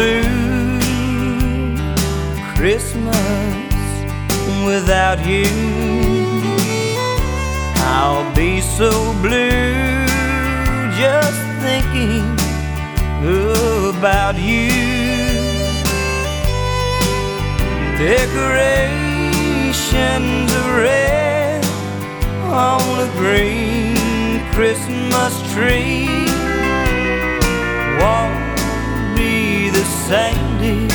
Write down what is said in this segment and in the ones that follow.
blue Christmas without you. I'll be so blue just thinking about you. Decorations of red on a green Christmas tree. Dear,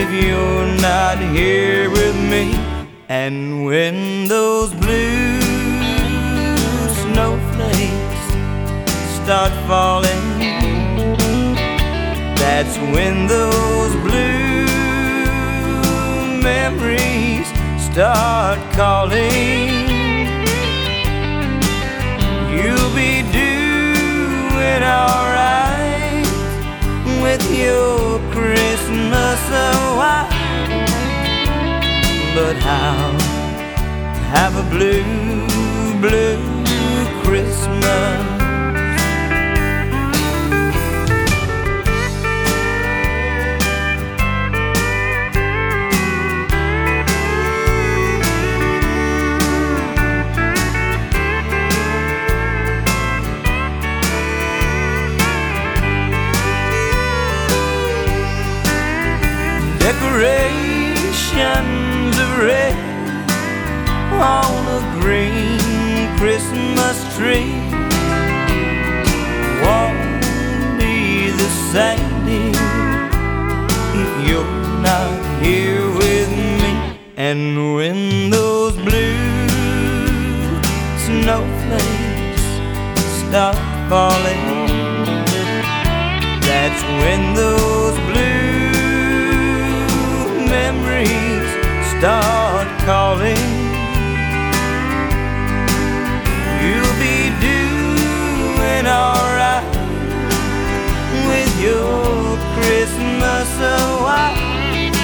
if you're not here with me. And when those blue snowflakes start falling, that's when those blue memories start calling. You'll be Christmas white, but I'll have a blue, blue Christmas. Of red on a green Christmas tree won't be the same if you're not here with me. And when those blue snowflakes start falling, that's when those start calling. You'll be doing alright with your Christmas oh, white,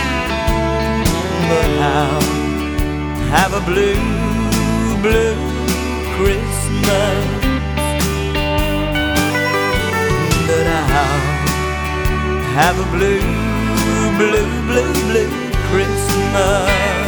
but I'll have a blue, blue Christmas. But I'll have a blue, blue, blue, blue Christmas.